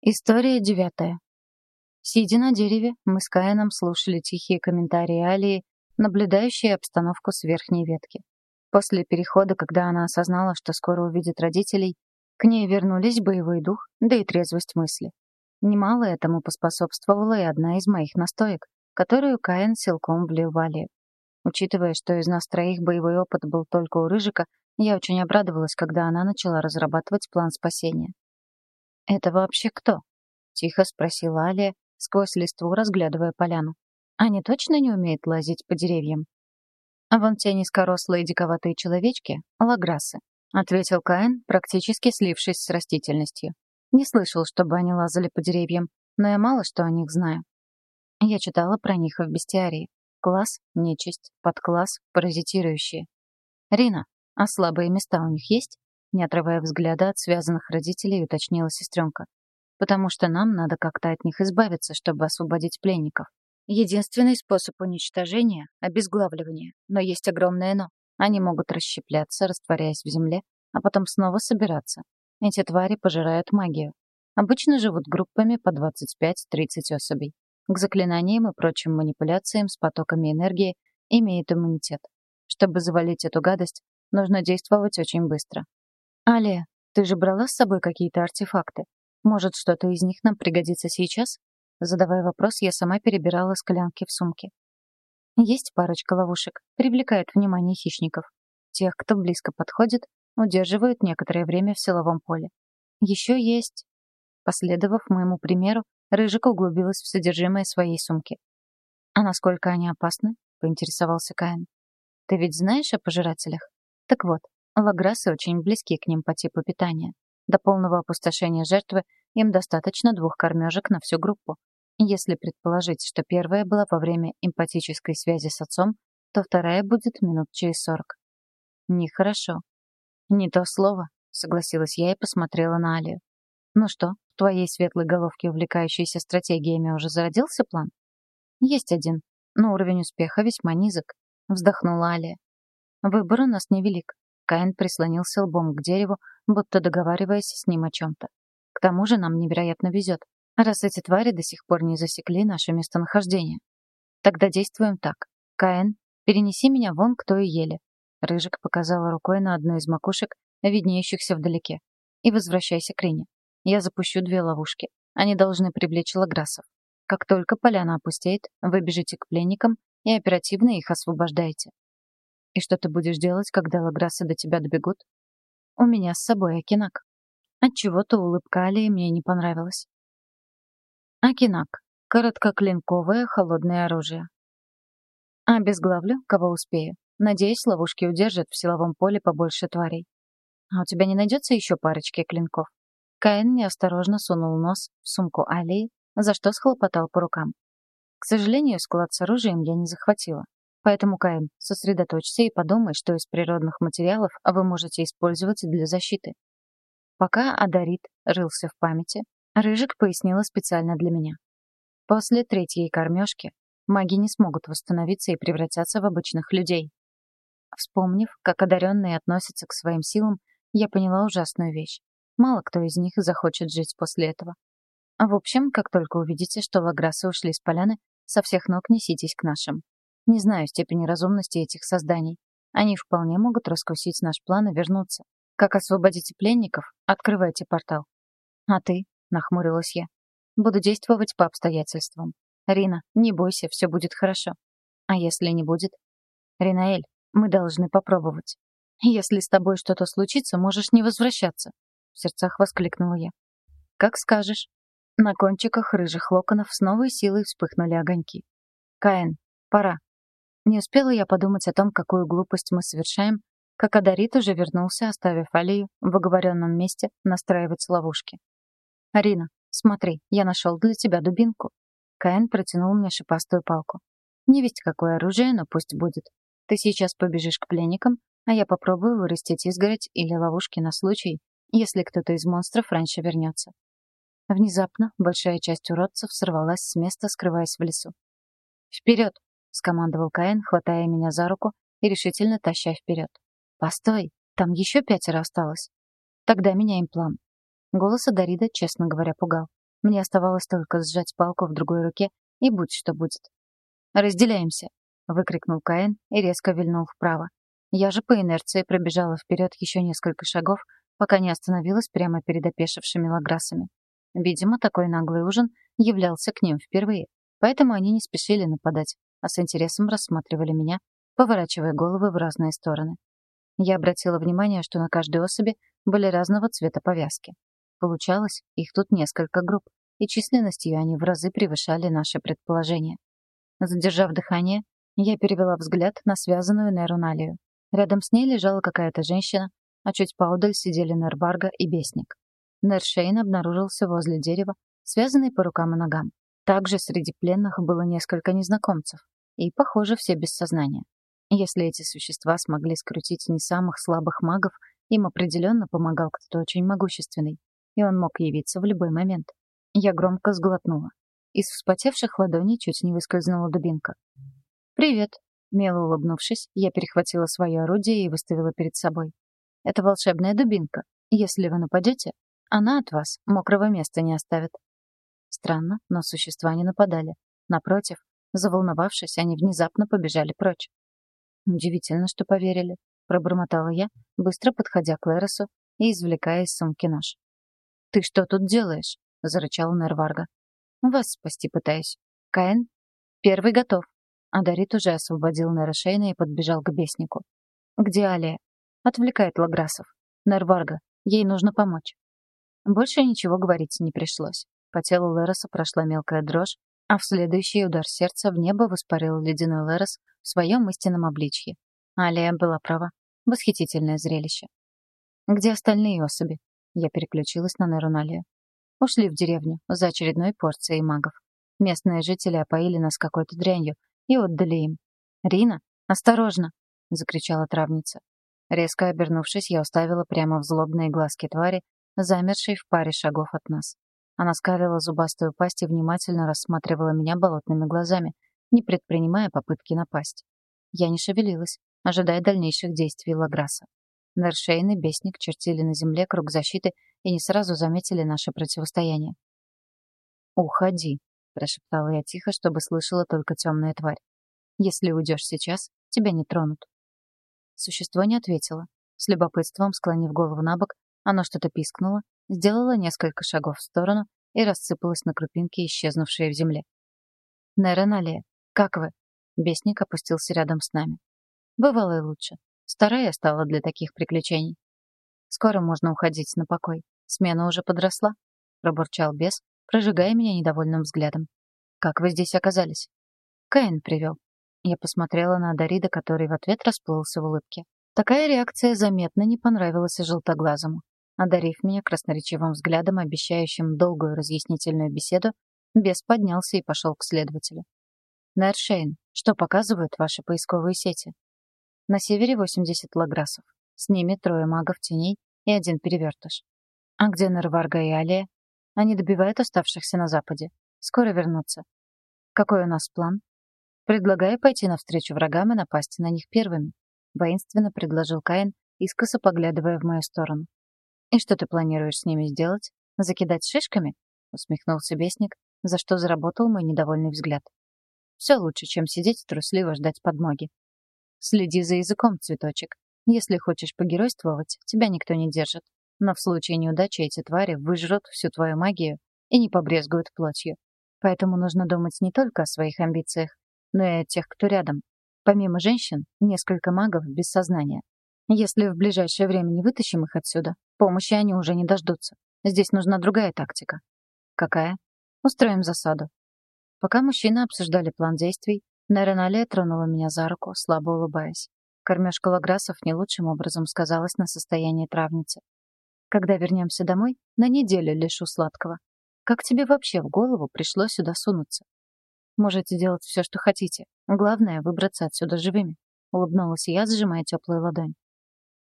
История девятая. Сидя на дереве, мы с Каином слушали тихие комментарии Алии, наблюдающие обстановку с верхней ветки. После перехода, когда она осознала, что скоро увидит родителей, к ней вернулись боевой дух, да и трезвость мысли. Немало этому поспособствовала и одна из моих настоек, которую Каин силком влил в Алию. Учитывая, что из нас троих боевой опыт был только у Рыжика, я очень обрадовалась, когда она начала разрабатывать план спасения. «Это вообще кто?» — тихо спросила Алия, сквозь листву разглядывая поляну. «Они точно не умеют лазить по деревьям?» «А вон те низкорослые диковатые человечки — лаграсы», — ответил Каин, практически слившись с растительностью. «Не слышал, чтобы они лазали по деревьям, но я мало что о них знаю. Я читала про них в бестиарии. Класс — нечисть, подкласс — паразитирующие. Рина, а слабые места у них есть?» Не отрывая взгляда от связанных родителей, уточнила сестренка. «Потому что нам надо как-то от них избавиться, чтобы освободить пленников. Единственный способ уничтожения — обезглавливание. Но есть огромное «но». Они могут расщепляться, растворяясь в земле, а потом снова собираться. Эти твари пожирают магию. Обычно живут группами по 25-30 особей. К заклинаниям и прочим манипуляциям с потоками энергии имеют иммунитет. Чтобы завалить эту гадость, нужно действовать очень быстро. «Алия, ты же брала с собой какие-то артефакты? Может, что-то из них нам пригодится сейчас?» Задавая вопрос, я сама перебирала склянки в сумке. Есть парочка ловушек, привлекают внимание хищников. Тех, кто близко подходит, удерживают некоторое время в силовом поле. Еще есть... Последовав моему примеру, Рыжика углубилась в содержимое своей сумки. «А насколько они опасны?» — поинтересовался Каин. «Ты ведь знаешь о пожирателях? Так вот, Лаграсы очень близки к ним по типу питания. До полного опустошения жертвы им достаточно двух кормежек на всю группу. Если предположить, что первая была во время эмпатической связи с отцом, то вторая будет минут через сорок. Нехорошо. Не то слово, согласилась я и посмотрела на Алию. Ну что, в твоей светлой головке, увлекающейся стратегиями, уже зародился план? Есть один, но уровень успеха весьма низок, вздохнула Алия. Выбор у нас невелик. Каин прислонился лбом к дереву, будто договариваясь с ним о чем-то. К тому же нам невероятно везет, раз эти твари до сих пор не засекли наше местонахождение. Тогда действуем так. Каин, перенеси меня вон к той еле. Рыжик показала рукой на одну из макушек, виднеющихся вдалеке. И возвращайся к Рине. Я запущу две ловушки. Они должны привлечь лаграсов. Как только поляна опустеет, вы бежите к пленникам и оперативно их освобождаете. И что ты будешь делать, когда лаграсы до тебя добегут? У меня с собой Акинак. Отчего-то улыбка Алии мне не понравилась. Акинак. Короткоклинковое холодное оружие. Обезглавлю, кого успею. Надеюсь, ловушки удержат в силовом поле побольше тварей. А у тебя не найдется еще парочки клинков? Каин неосторожно сунул нос в сумку Алии, за что схлопотал по рукам. К сожалению, склад с оружием я не захватила. Поэтому, Каин, сосредоточься и подумай, что из природных материалов вы можете использовать для защиты. Пока Адарит рылся в памяти, Рыжик пояснила специально для меня. После третьей кормежки маги не смогут восстановиться и превратятся в обычных людей. Вспомнив, как одаренные относятся к своим силам, я поняла ужасную вещь. Мало кто из них захочет жить после этого. В общем, как только увидите, что лаграсы ушли с поляны, со всех ног неситесь к нашим. Не знаю степени разумности этих созданий. Они вполне могут раскусить наш план и вернуться. Как освободите пленников, открывайте портал. А ты, нахмурилась я, буду действовать по обстоятельствам. Рина, не бойся, все будет хорошо. А если не будет? Ринаэль, мы должны попробовать. Если с тобой что-то случится, можешь не возвращаться. В сердцах воскликнула я. Как скажешь. На кончиках рыжих локонов с новой силой вспыхнули огоньки. Каин, пора. Не успела я подумать о том, какую глупость мы совершаем, как Адарит уже вернулся, оставив Алию в оговоренном месте настраивать ловушки. «Арина, смотри, я нашел для тебя дубинку». Каин протянул мне шипастую палку. «Не весть какое оружие, но пусть будет. Ты сейчас побежишь к пленникам, а я попробую вырастить изгородь или ловушки на случай, если кто-то из монстров раньше вернется». Внезапно большая часть уродцев сорвалась с места, скрываясь в лесу. «Вперед!» — скомандовал Каин, хватая меня за руку и решительно таща вперед. «Постой, там еще пятеро осталось. Тогда меняем план». Голос Адарида, честно говоря, пугал. Мне оставалось только сжать палку в другой руке и будь что будет. «Разделяемся!» — выкрикнул Каин и резко вильнул вправо. Я же по инерции пробежала вперед еще несколько шагов, пока не остановилась прямо перед опешившими лаграсами. Видимо, такой наглый ужин являлся к ним впервые, поэтому они не спешили нападать, а с интересом рассматривали меня, поворачивая головы в разные стороны. Я обратила внимание, что на каждой особи были разного цвета повязки. Получалось, их тут несколько групп, и численностью они в разы превышали наши предположения. Задержав дыхание, я перевела взгляд на связанную нейроналию. Рядом с ней лежала какая-то женщина, а чуть поодаль сидели Нерварга и Бесник. Нершейн обнаружился возле дерева, связанный по рукам и ногам. Также среди пленных было несколько незнакомцев, и, похоже, все без сознания. Если эти существа смогли скрутить не самых слабых магов, им определенно помогал кто-то очень могущественный, и он мог явиться в любой момент. Я громко сглотнула. Из вспотевших ладоней чуть не выскользнула дубинка. «Привет!» Мило улыбнувшись, я перехватила свое орудие и выставила перед собой. «Это волшебная дубинка. Если вы нападете, она от вас мокрого места не оставит». Странно, но существа не нападали. Напротив, заволновавшись, они внезапно побежали прочь. «Удивительно, что поверили», — пробормотала я, быстро подходя к Леросу и извлекая из сумки нож. «Ты что тут делаешь?» — зарычал Нерварга. «Вас спасти пытаюсь. Каин, первый готов». А Дарит уже освободил Нера Шейна и подбежал к беснику. «Где Алия?» Отвлекает Лаграсов. «Нерварга, ей нужно помочь». Больше ничего говорить не пришлось. По телу Лероса прошла мелкая дрожь, а в следующий удар сердца в небо воспарил ледяной Лерос в своем истинном обличье. Алия была права. Восхитительное зрелище. «Где остальные особи?» Я переключилась на Неруналию. Ушли в деревню за очередной порцией магов. Местные жители опоили нас какой-то дрянью, и отдали им. «Рина, осторожно!» — закричала травница. Резко обернувшись, я уставила прямо в злобные глазки твари, замершей в паре шагов от нас. Она скалила зубастую пасть и внимательно рассматривала меня болотными глазами, не предпринимая попытки напасть. Я не шевелилась, ожидая дальнейших действий Лаграса. Нершейн и Бесник чертили на земле круг защиты и не сразу заметили наше противостояние. «Уходи», прошептала я тихо, чтобы слышала только темная тварь. «Если уйдешь сейчас, тебя не тронут». Существо не ответило. С любопытством, склонив голову на бок, оно что-то пискнуло, сделало несколько шагов в сторону и рассыпалось на крупинки, исчезнувшие в земле. «Нереналия, как вы?» Бесник опустился рядом с нами. «Бывало и лучше. Старая стала для таких приключений. Скоро можно уходить на покой. Смена уже подросла», — пробурчал бес, прожигая меня недовольным взглядом. «Как вы здесь оказались?» «Каин привел». Я посмотрела на Дарида, который в ответ расплылся в улыбке. Такая реакция заметно не понравилась желтоглазому. Одарив меня красноречивым взглядом, обещающим долгую разъяснительную беседу, бес поднялся и пошел к следователю. «Нэршейн, что показывают ваши поисковые сети?» «На севере 80 лаграсов. С ними трое магов теней и один перевертыш. А где Нерварга и Алия?» Они добивают оставшихся на западе. Скоро вернутся. Какой у нас план? Предлагаю пойти навстречу врагам и напасть на них первыми. Воинственно предложил Каин, искоса поглядывая в мою сторону. «И что ты планируешь с ними сделать? Закидать шишками?» — усмехнулся бесник, за что заработал мой недовольный взгляд. «Все лучше, чем сидеть трусливо ждать подмоги. Следи за языком, цветочек. Если хочешь погеройствовать, тебя никто не держит. Но в случае неудачи эти твари выжрут всю твою магию и не побрезгуют плотью. Поэтому нужно думать не только о своих амбициях, но и о тех, кто рядом. Помимо женщин, несколько магов без сознания. Если в ближайшее время не вытащим их отсюда, помощи они уже не дождутся. Здесь нужна другая тактика. Какая? Устроим засаду. Пока мужчины обсуждали план действий, Нереналия тронула меня за руку, слабо улыбаясь. Кормежка лаграсов не лучшим образом сказалась на состоянии травницы. Когда вернемся домой, на неделю лишу сладкого. Как тебе вообще в голову пришло сюда сунуться? Можете делать все, что хотите. Главное — выбраться отсюда живыми. Улыбнулась я, сжимая теплую ладонь.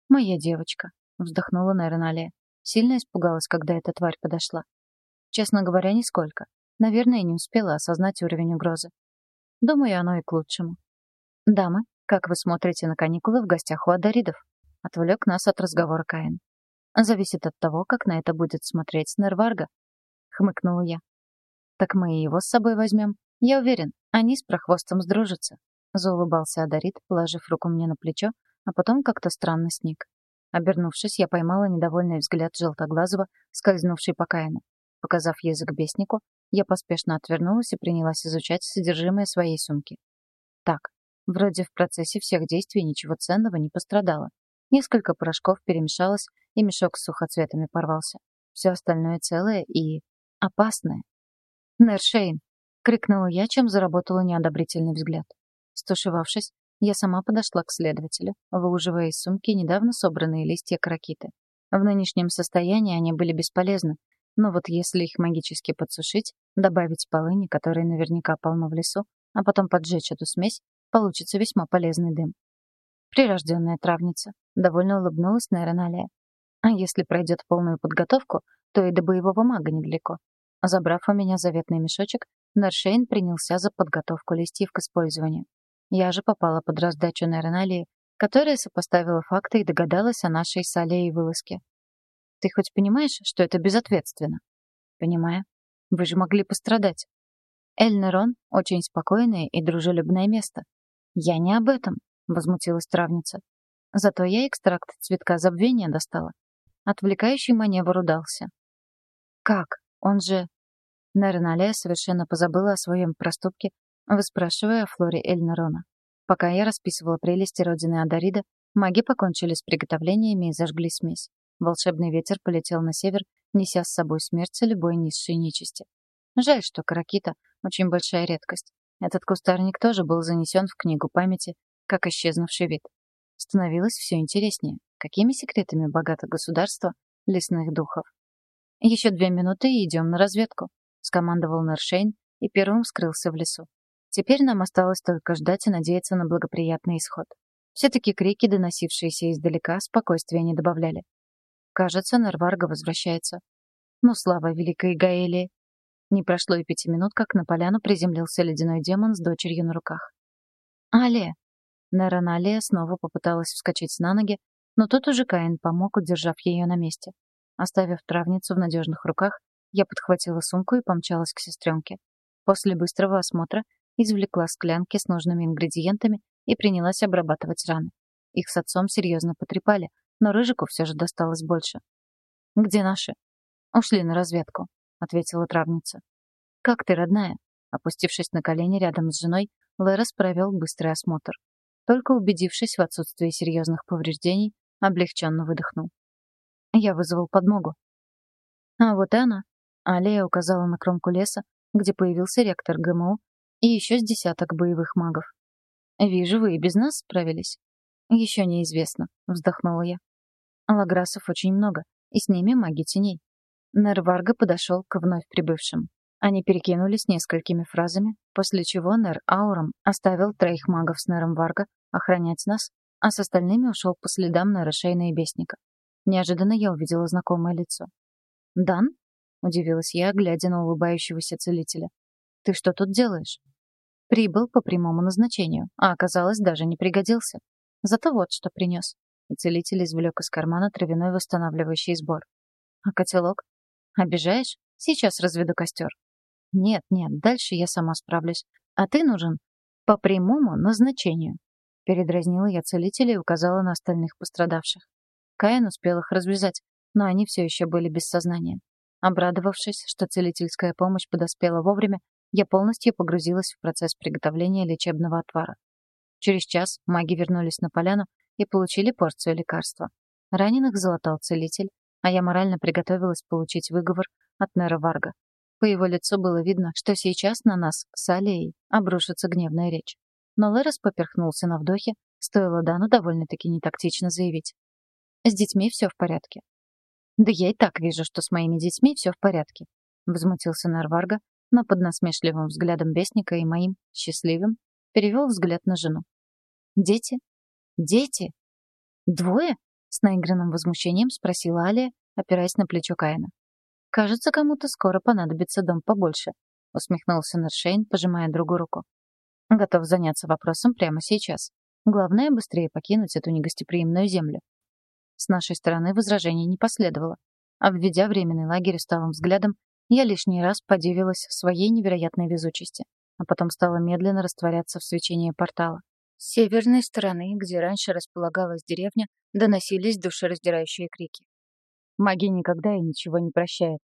«Моя девочка», — вздохнула Нейроналия. Сильно испугалась, когда эта тварь подошла. Честно говоря, нисколько. Наверное, не успела осознать уровень угрозы. Думаю, оно и к лучшему. «Дамы, как вы смотрите на каникулы в гостях у Адаридов?» Отвлек нас от разговора Каин. Зависит от того, как на это будет смотреть Нерварга. хмыкнула я. «Так мы и его с собой возьмем. Я уверен, они с прохвостом сдружатся», — заулыбался Адарит, положив руку мне на плечо, а потом как-то странно сник. Обернувшись, я поймала недовольный взгляд Желтоглазого, скользнувший по Каину. Показав язык беснику, я поспешно отвернулась и принялась изучать содержимое своей сумки. Так, вроде в процессе всех действий ничего ценного не пострадало. Несколько порошков перемешалось, и мешок с сухоцветами порвался. Все остальное целое и... опасное. «Нершейн!» — крикнула я, чем заработала неодобрительный взгляд. Стушевавшись, я сама подошла к следователю, выуживая из сумки недавно собранные листья кракиты. В нынешнем состоянии они были бесполезны, но вот если их магически подсушить, добавить полыни, которой наверняка полно в лесу, а потом поджечь эту смесь, получится весьма полезный дым. Прирожденная травница. Довольно улыбнулась Нейроналия. А если пройдет полную подготовку, то и до боевого мага недалеко. Забрав у меня заветный мешочек, Нершейн принялся за подготовку листьев к использованию. Я же попала под раздачу Нейроналии, которая сопоставила факты и догадалась о нашей с Алией вылазке. «Ты хоть понимаешь, что это безответственно?» «Понимаю. Вы же могли пострадать». Эльнерон — очень спокойное и дружелюбное место. «Я не об этом», — возмутилась травница. Зато я экстракт цветка забвения достала. Отвлекающий маневр удался. «Как? Он же...» Нерналия совершенно позабыла о своем проступке, выспрашивая о флоре Эльнерона. Пока я расписывала прелести родины Адарида, маги покончили с приготовлениями и зажгли смесь. Волшебный ветер полетел на север, неся с собой смерть любой низшей нечисти. Жаль, что каракита — очень большая редкость. Этот кустарник тоже был занесен в книгу памяти, как исчезнувший вид. Становилось все интереснее, какими секретами богато государство лесных духов. «Еще две минуты и идем на разведку», — скомандовал Нершейн и первым скрылся в лесу. Теперь нам осталось только ждать и надеяться на благоприятный исход. Все-таки крики, доносившиеся издалека, спокойствия не добавляли. Кажется, Нарварга возвращается. Ну, слава великой Гаэлии. Не прошло и пяти минут, как на поляну приземлился ледяной демон с дочерью на руках. «Але!» Нерана Алия снова попыталась вскочить на ноги, но тут уже Каин помог, удержав ее на месте. Оставив травницу в надежных руках, я подхватила сумку и помчалась к сестренке. После быстрого осмотра извлекла склянки с нужными ингредиентами и принялась обрабатывать раны. Их с отцом серьезно потрепали, но Рыжику все же досталось больше. «Где наши?» «Ушли на разведку», — ответила травница. «Как ты, родная?» Опустившись на колени рядом с женой, Лерос провел быстрый осмотр. Только убедившись в отсутствии серьезных повреждений, облегченно выдохнул. Я вызвал подмогу. А вот и она. Алия указала на кромку леса, где появился ректор ГМУ и еще с десяток боевых магов. «Вижу, вы и без нас справились». «Еще неизвестно», — вздохнула я. Лаграсов очень много, и с ними маги теней. Нер Варга подошел к вновь прибывшим. Они перекинулись несколькими фразами, после чего Нер Ауром оставил троих магов с Нером Варга охранять нас, а с остальными ушел по следам Нера Шейна и Бесника. Неожиданно я увидела знакомое лицо. «Дан?» — удивилась я, глядя на улыбающегося целителя. «Ты что тут делаешь?» Прибыл по прямому назначению, а оказалось, даже не пригодился. Зато вот что принес. И целитель извлек из кармана травяной восстанавливающий сбор. А котелок? Обижаешь? Сейчас разведу костер. Нет, нет, дальше я сама справлюсь. А ты нужен по прямому назначению. Передразнила я целителя и указала на остальных пострадавших. Каин успел их развязать, но они все еще были без сознания. Обрадовавшись, что целительская помощь подоспела вовремя, я полностью погрузилась в процесс приготовления лечебного отвара. Через час маги вернулись на поляну и получили порцию лекарства. Раненых залатал целитель, а я морально приготовилась получить выговор от Нера Варга. По его лицу было видно, что сейчас на нас с Алией обрушится гневная речь. Но Лерос поперхнулся на вдохе, стоило Дану довольно-таки нетактично заявить. С детьми все в порядке. Да я и так вижу, что с моими детьми все в порядке. Возмутился Нарварга, но под насмешливым взглядом бесника и моим, счастливым, перевел взгляд на жену. Дети? Дети? Двое? С наигранным возмущением спросила Алия, опираясь на плечо Каина. «Кажется, кому-то скоро понадобится дом побольше», — усмехнулся Нершейн, пожимая другу руку. «Готов заняться вопросом прямо сейчас. Главное, быстрее покинуть эту негостеприимную землю. С нашей стороны возражений не последовало. Обведя временный лагерь усталым взглядом, Я лишний раз подивилась своей невероятной везучести, а потом стала медленно растворяться в свечении портала. С северной стороны, где раньше располагалась деревня, доносились душераздирающие крики. Маги никогда и ничего не прощают.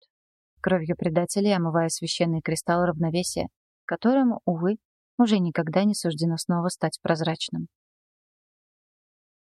Кровью предателей омывая священный кристалл равновесия, которому, увы, уже никогда не суждено снова стать прозрачным.